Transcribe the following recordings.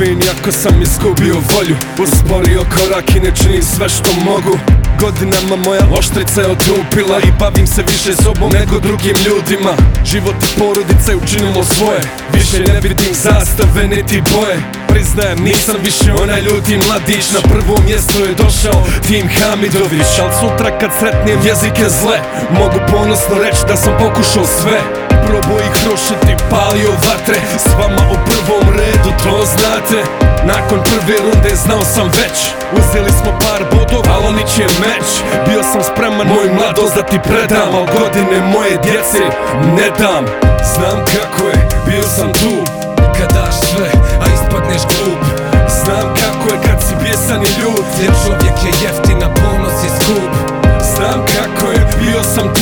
Izvini ako sam izgubio volju. Usporio korak i ne činim sve što mogu. Godinama moja oštrica je otupila I bavim se više sobom nego drugim ljudima. Život i porodice učinilo svoje. Više ne vidim zastave niti boje. Priznajem nisam više onaj ljuti mladić. Na prvo mjesto je došao Tim Hamidović Al sutra kad sretnijem jezike zle Mogu ponosno reći da sam pokušao sve. Probao ih rušiti, palio vatre S vama u prvom redu, to znate Nakon prve runde znao sam već. Uzeli smo par bodova, al oni će meč. Bio sam spreman moju mladost da ti predam Al godine moje djece ne dam. Znam kako je, bio sam tu Kad daš sve, a ispadneš glup. Znam kako je kad si bjesan i ljut Jer čovjek je jeftin, a ponos je skup. Znam kako je, bio sam tu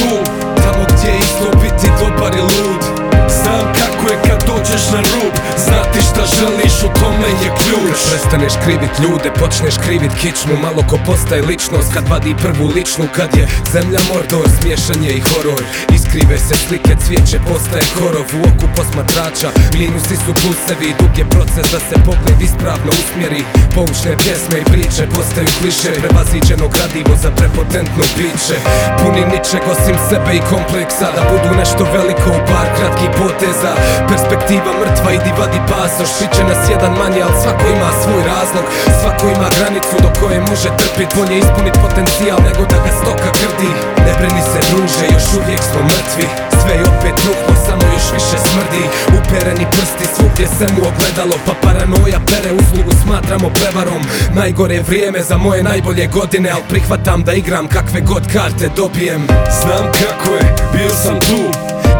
dođeš na rub Znati šta želiš, u tome je ključ. Prestaneš krivit ljude, počneš krivit kičmu Malo ko postaje ličnost kad vadi prvu ličnu Kad je zemlja mordor, smiješanje i horor. Iskrive se slike, cvijeće postaje korov U oku posmatrača, minusi su plusevi Dug je proces da se pogled ispravno usmjeri. Poučne pjesme i priče postaju kliše Prevaziđeno gradivo za prepotentno biće Puni ničeg osim sebe i kompleksa Da budu nešto veliko u par kratkih poteza Perspektiva mrtva, idi vadi pasoš. Biće nas jedan manje, ali svako ima svoj razlog. Svako ima granicu do koje može trpit. Bolje ispunit potencijal nego da ga stoka grdi Ne brini se druže, još uvijek smo mrtvi. Sve je opet ruhlo, samo još više smrdi. Upereni prsti svugdje se mu ogledalo Pa paranoja pere. Uslugu smatramo prevarom. Najgore vrijeme za moje najbolje godine Al prihvatam da igram kakve god karte dobijem. Znam kako je, bio sam tu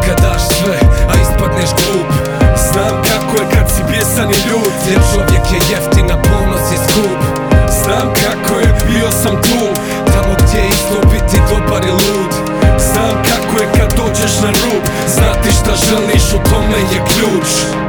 Kad daš sve, a ispadneš glup dođeš na rub Znati šta želiš, u tome je ključ.